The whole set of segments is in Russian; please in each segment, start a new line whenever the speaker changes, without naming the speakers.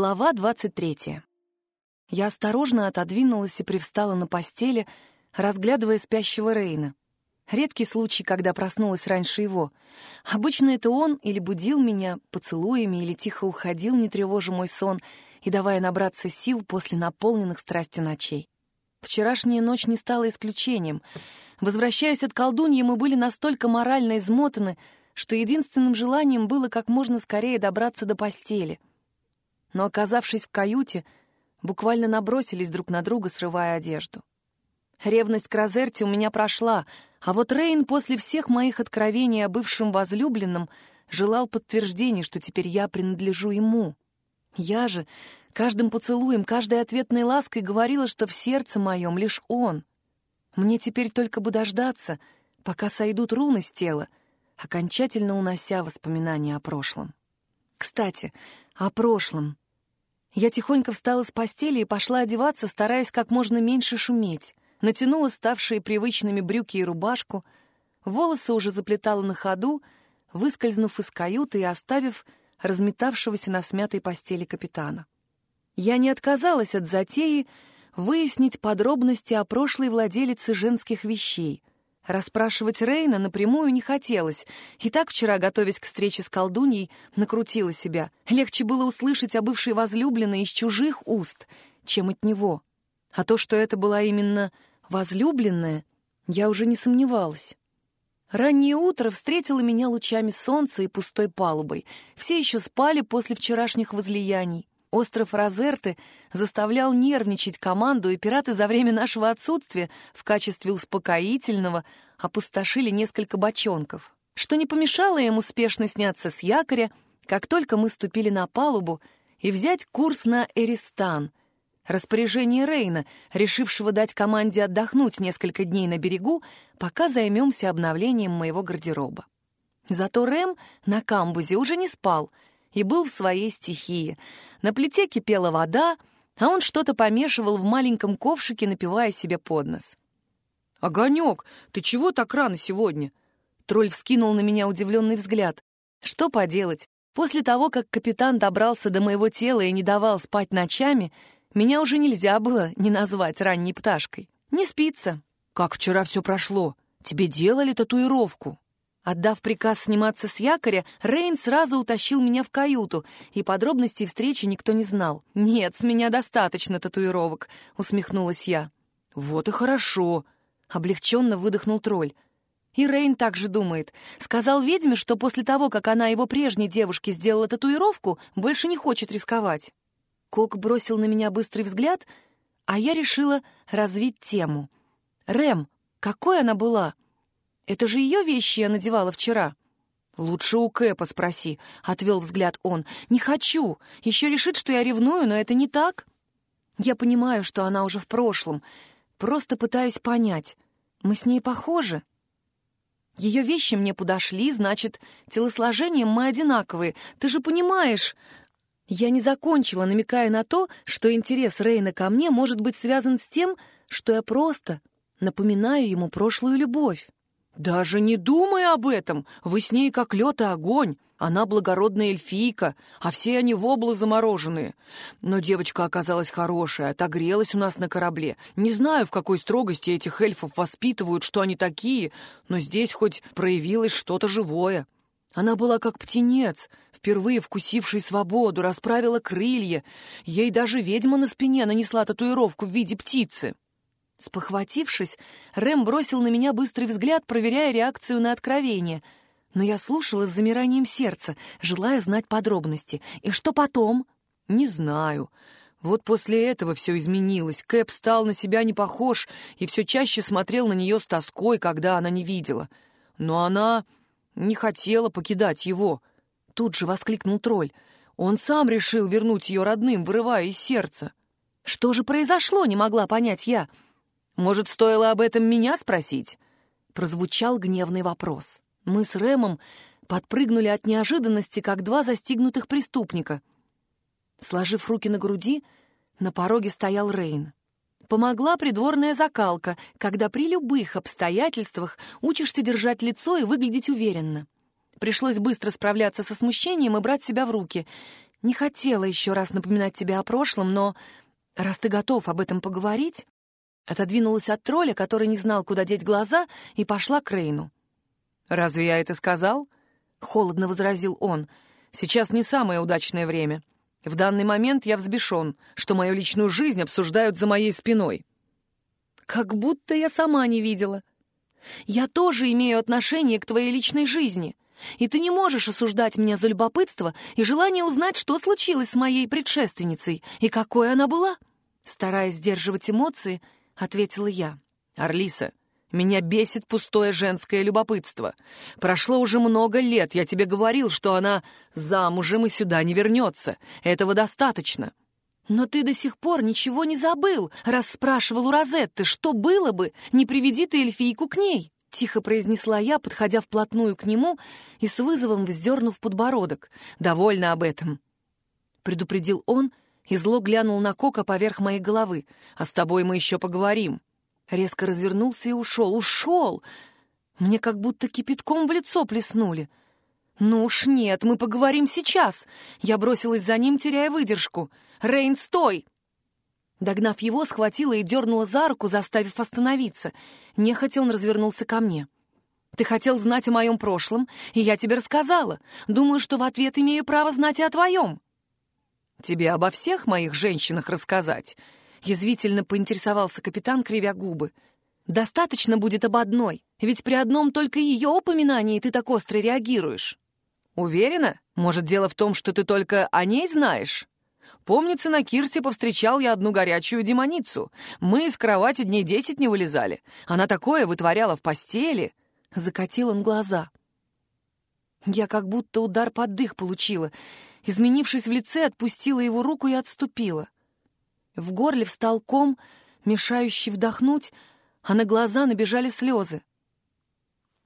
Глава 23. Я осторожно отодвинулась и привстала на постели, разглядывая спящего Рейна. Редкий случай, когда проснулась раньше его. Обычно это он или будил меня поцелуями, или тихо уходил, не тревожа мой сон, и давая набраться сил после наполненных страстью ночей. Вчерашняя ночь не стала исключением. Возвращаясь от колдуньи, мы были настолько морально измотаны, что единственным желанием было как можно скорее добраться до постели — но, оказавшись в каюте, буквально набросились друг на друга, срывая одежду. Ревность к Розерте у меня прошла, а вот Рейн после всех моих откровений о бывшем возлюбленном желал подтверждения, что теперь я принадлежу ему. Я же каждым поцелуем, каждой ответной лаской говорила, что в сердце моем лишь он. Мне теперь только бы дождаться, пока сойдут руны с тела, окончательно унося воспоминания о прошлом. Кстати, о прошлом. Я тихонько встала с постели и пошла одеваться, стараясь как можно меньше шуметь. Натянула ставшие привычными брюки и рубашку, волосы уже заплетала на ходу, выскользнув из каюты и оставив разметавшегося на смятой постели капитана. Я не отказалась от затеи выяснить подробности о прошлой владелице женских вещей, Расспрашивать Рейна напрямую не хотелось. И так вчера, готовясь к встрече с колдуньей, накрутила себя. Легче было услышать о бывшей возлюбленной из чужих уст, чем от него. А то, что это была именно возлюбленная, я уже не сомневалась. Раннее утро встретило меня лучами солнца и пустой палубой. Все еще спали после вчерашних возлияний. Остров Розерты заставлял нервничать команду, и пираты за время нашего отсутствия в качестве успокоительного опустошили несколько бочонков, что не помешало им успешно сняться с якоря, как только мы ступили на палубу, и взять курс на Эристан. Распоряжение Рейна, решившего дать команде отдохнуть несколько дней на берегу, пока займемся обновлением моего гардероба. Зато Рэм на камбузе уже не спал и был в своей стихии — на плите кипела вода, а он что-то помешивал в маленьком ковшике, напивая себе под нос.
«Огонек, ты чего так рано сегодня?»
Тролль вскинул на меня удивленный взгляд. «Что поделать? После того, как капитан добрался до моего тела и не давал спать ночами, меня уже нельзя было не назвать ранней пташкой. Не спится».
«Как вчера все прошло? Тебе делали татуировку?»
Отдав приказ сниматься с якоря, Рейн сразу утащил меня в каюту, и подробностей встречи никто не знал. «Нет, с меня достаточно татуировок», — усмехнулась я.
«Вот и хорошо», — облегченно выдохнул тролль.
И Рейн также думает. Сказал ведьме, что после того, как она его прежней девушке сделала татуировку, больше не хочет рисковать. Кок бросил на меня быстрый взгляд, а я решила развить тему. «Рэм, какой она была?» Это же ее вещи я надевала вчера».
«Лучше у Кэпа спроси», — отвел взгляд он.
«Не хочу. Еще решит, что я ревную, но это не так». Я понимаю, что она уже в прошлом. Просто пытаюсь понять. Мы с ней похожи? Ее вещи мне подошли, значит, телосложением мы одинаковые. Ты же понимаешь... Я не закончила, намекая на то, что интерес Рейна ко мне может быть связан с тем, что я просто напоминаю ему прошлую любовь.
«Даже не думай об этом! Вы с ней как лед и огонь! Она благородная эльфийка, а все они воблы замороженные. Но девочка оказалась хорошая, отогрелась у нас на корабле. Не знаю, в какой строгости этих эльфов воспитывают, что они такие, но здесь хоть проявилось что-то живое. Она была как птенец, впервые вкусивший свободу, расправила крылья. Ей даже ведьма на спине нанесла татуировку в виде птицы».
Спохватившись, Рэм бросил на меня быстрый взгляд, проверяя реакцию на откровение. Но я слушала с замиранием сердца, желая знать подробности. И что потом?
Не знаю. Вот после этого все изменилось. Кэп стал на себя не похож и все чаще смотрел на нее с тоской, когда она не видела. Но она не хотела покидать его. Тут же воскликнул тролль. Он сам решил вернуть ее родным, вырывая из сердца.
Что же произошло, не могла понять я.
— может, стоило об этом меня спросить?»
Прозвучал гневный вопрос. Мы с Рэмом подпрыгнули от неожиданности, как два застигнутых преступника. Сложив руки на груди, на пороге стоял Рейн. Помогла придворная закалка, когда при любых обстоятельствах учишься держать лицо и выглядеть уверенно. Пришлось быстро справляться со смущением и брать себя в руки. Не хотела еще раз напоминать тебе о прошлом, но раз ты готов об этом поговорить, отодвинулась от тролля, который не знал, куда деть глаза, и пошла к Рейну.
«Разве я это сказал?» — холодно возразил он. «Сейчас не самое удачное время. В данный момент я взбешен, что мою личную жизнь обсуждают за моей спиной».
«Как будто я сама не видела. Я тоже имею отношение к твоей личной жизни, и ты не можешь осуждать меня за любопытство и желание узнать, что случилось с моей предшественницей и какой она была». Стараясь сдерживать эмоции, ответила я.
«Арлиса, меня бесит пустое женское любопытство. Прошло уже много лет, я тебе говорил, что она замужем и сюда не вернется. Этого достаточно.
Но ты до сих пор ничего не забыл, раз спрашивал у Розетты, что было бы, не приведи ты эльфийку к ней. Тихо произнесла я, подходя вплотную к нему и с вызовом вздернув подбородок. «Довольно об этом», — предупредил он и зло глянул на Кока поверх моей головы. «А с тобой мы еще поговорим». Резко развернулся и ушел. Ушел! Мне как будто кипятком в лицо плеснули. «Ну уж нет, мы поговорим сейчас!» Я бросилась за ним, теряя выдержку. «Рейн, стой!» Догнав его, схватила и дернула за руку, заставив остановиться. Нехотя он развернулся ко мне. «Ты хотел знать о моем прошлом, и я тебе рассказала. Думаю, что в ответ имею право знать и о твоем».
«Тебе обо всех моих женщинах рассказать?»
Язвительно поинтересовался капитан, кривя губы. «Достаточно будет об одной, ведь при одном только ее упоминании ты так остро реагируешь».
«Уверена? Может, дело в том, что ты только о ней знаешь?» Помнится, на Кирсе повстречал я одну горячую демоницу. Мы из кровати дней десять не вылезали. Она такое вытворяла в постели.
Закатил он глаза. Я как будто удар под дых получила. Изменившись в лице, отпустила его руку и отступила. В горле встал ком, мешающий вдохнуть, а на глаза набежали слезы.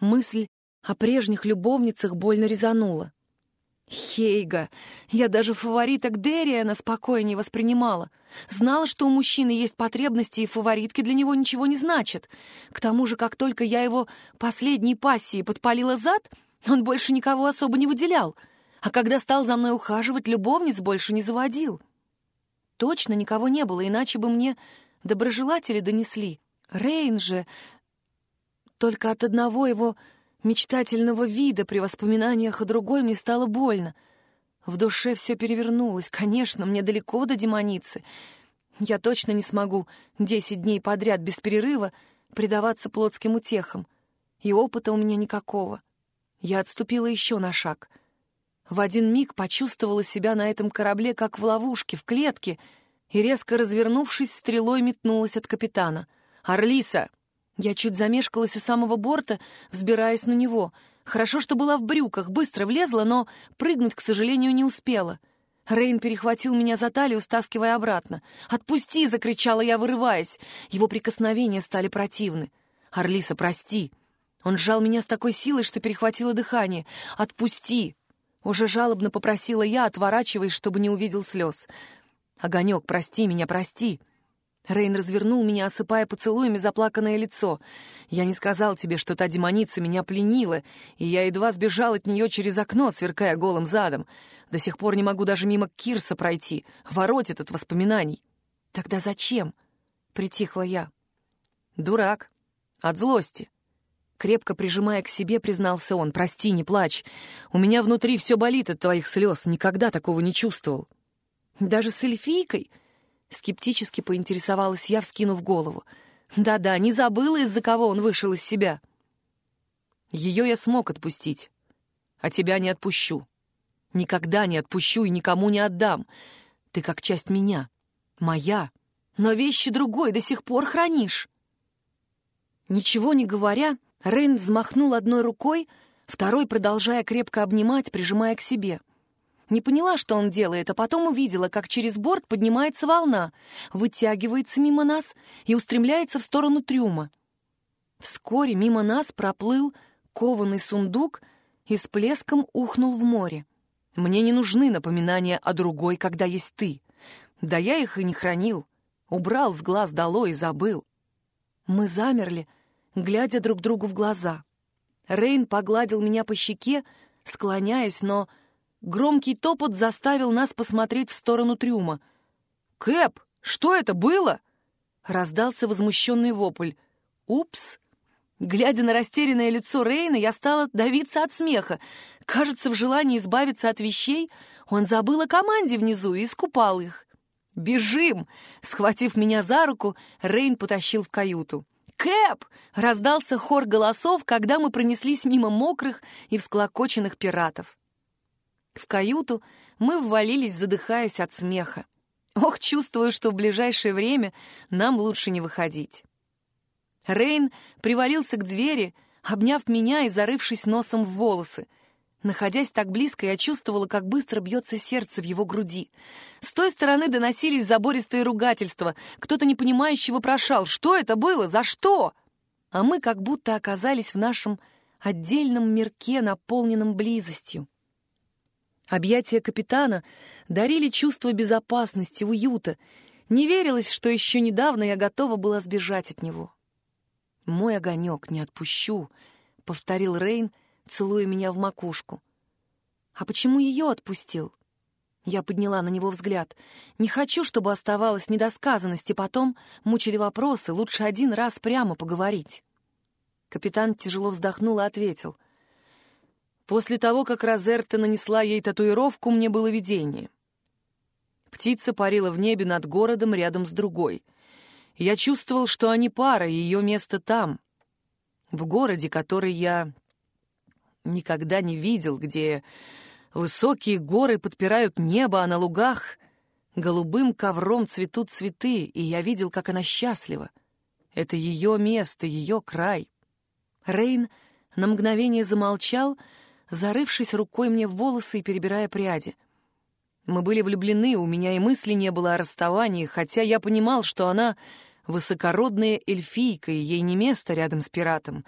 Мысль о прежних любовницах больно резанула. Хейга! Я даже фавориток Дериана спокойнее воспринимала. Знала, что у мужчины есть потребности, и фаворитки для него ничего не значат. К тому же, как только я его последней пассией подпалила зад, он больше никого особо не выделял. А когда стал за мной ухаживать, любовниц больше не заводил. Точно никого не было, иначе бы мне доброжелатели донесли. Рейн же... Только от одного его мечтательного вида при воспоминаниях о другой мне стало больно. В душе все перевернулось. Конечно, мне далеко до демоницы. Я точно не смогу десять дней подряд без перерыва предаваться плотским утехам. И опыта у меня никакого. Я отступила еще на шаг — в один миг почувствовала себя на этом корабле, как в ловушке, в клетке, и, резко развернувшись, стрелой метнулась от капитана. «Орлиса!» Я чуть замешкалась у самого борта, взбираясь на него. Хорошо, что была в брюках, быстро влезла, но прыгнуть, к сожалению, не успела. Рейн перехватил меня за талию, стаскивая обратно. «Отпусти!» — закричала я, вырываясь. Его прикосновения стали противны. «Орлиса, прости!» Он сжал меня с такой силой, что перехватило дыхание. «Отпусти!» Уже жалобно попросила я, отворачиваясь, чтобы не увидел слез. «Огонек, прости меня, прости!» Рейн развернул меня, осыпая поцелуями заплаканное лицо. «Я не сказал тебе, что та демоница меня пленила, и я едва сбежал от нее через окно, сверкая голым задом. До сих пор не могу даже мимо Кирса пройти, воротит от воспоминаний». «Тогда зачем?» — притихла я.
«Дурак. От злости.
Крепко прижимая к себе, признался он. «Прости, не плачь. У меня внутри все болит от твоих слез. Никогда такого не чувствовал». «Даже с эльфийкой?» Скептически поинтересовалась я, вскинув голову. «Да-да, не забыла, из-за кого он вышел из себя».
«Ее я смог отпустить, а тебя не отпущу. Никогда не отпущу и никому не отдам. Ты как часть меня, моя,
но вещи другой до сих пор хранишь». Ничего не говоря, Рейн взмахнул одной рукой, второй продолжая крепко обнимать, прижимая к себе. Не поняла, что он делает, а потом увидела, как через борт поднимается волна, вытягивается мимо нас и устремляется в сторону трюма. Вскоре мимо нас проплыл кованый сундук и с плеском ухнул в море. Мне не нужны напоминания о другой, когда есть ты. Да я их и не хранил. Убрал с глаз долой и забыл. Мы замерли, глядя друг другу в глаза. Рейн погладил меня по щеке, склоняясь, но громкий топот заставил нас посмотреть в сторону трюма.
«Кэп, что это было?»
Раздался возмущенный вопль. «Упс!» Глядя на растерянное лицо Рейна, я стала давиться от смеха. Кажется, в желании избавиться от вещей он забыл о команде внизу и искупал их. «Бежим!» Схватив меня за руку, Рейн потащил в каюту. «Кэп!» — раздался хор голосов, когда мы пронеслись мимо мокрых и всклокоченных пиратов. В каюту мы ввалились, задыхаясь от смеха. Ох, чувствую, что в ближайшее время нам лучше не выходить. Рейн привалился к двери, обняв меня и зарывшись носом в волосы. Находясь так близко, я чувствовала, как быстро бьется сердце в его груди. С той стороны доносились забористые ругательства. Кто-то непонимающе вопрошал, что это было, за что? А мы как будто оказались в нашем отдельном мирке, наполненном близостью. Объятия капитана дарили чувство безопасности, уюта. Не верилось, что еще недавно я готова была сбежать от него. «Мой огонек, не отпущу», — повторил Рейн, целуя меня в макушку. «А почему ее отпустил?» Я подняла на него взгляд. «Не хочу, чтобы оставалось недосказанности, потом мучили вопросы, лучше один раз прямо поговорить». Капитан тяжело вздохнул и ответил. «После того, как Розерта нанесла ей татуировку, мне было видение. Птица парила в небе над городом рядом с другой. Я чувствовал, что они пара, и ее место там, в городе, который я никогда не видел, где высокие горы подпирают небо, а на лугах голубым ковром цветут цветы, и я видел, как она счастлива. Это ее место, ее край. Рейн на мгновение замолчал, зарывшись рукой мне в волосы и перебирая пряди. Мы были влюблены, у меня и мысли не было о расставании, хотя я понимал, что она высокородная эльфийка, и ей не место рядом с пиратом.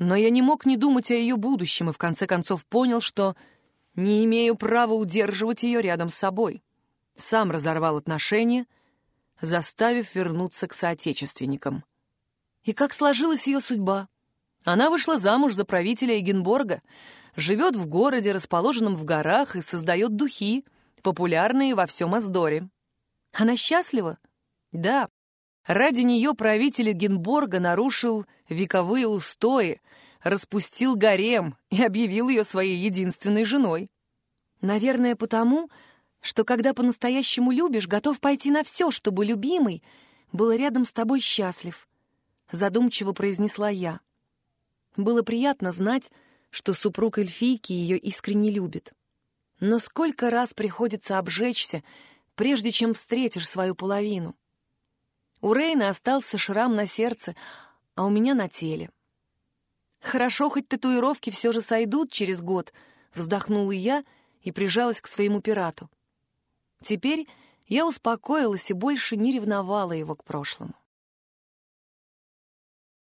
Но я не мог не думать о ее будущем, и в конце концов понял, что не имею права удерживать ее рядом с собой. Сам разорвал отношения, заставив вернуться к соотечественникам. И как сложилась ее судьба? Она вышла замуж за правителя Эгенборга, живет в городе, расположенном в горах, и создает духи — популярные во всем Аздоре. Она счастлива? Да. Ради нее правитель Генборга нарушил вековые устои, распустил гарем и объявил ее своей единственной женой. Наверное, потому, что когда по-настоящему любишь, готов пойти на все, чтобы любимый был рядом с тобой счастлив. Задумчиво произнесла я. Было приятно знать, что супруг эльфийки ее искренне любит. Но сколько раз приходится обжечься, прежде чем встретишь свою половину? У Рейна остался шрам на сердце, а у меня на теле. Хорошо, хоть татуировки все же сойдут через год, вздохнула я и прижалась к своему пирату. Теперь я успокоилась и больше не ревновала его к прошлому.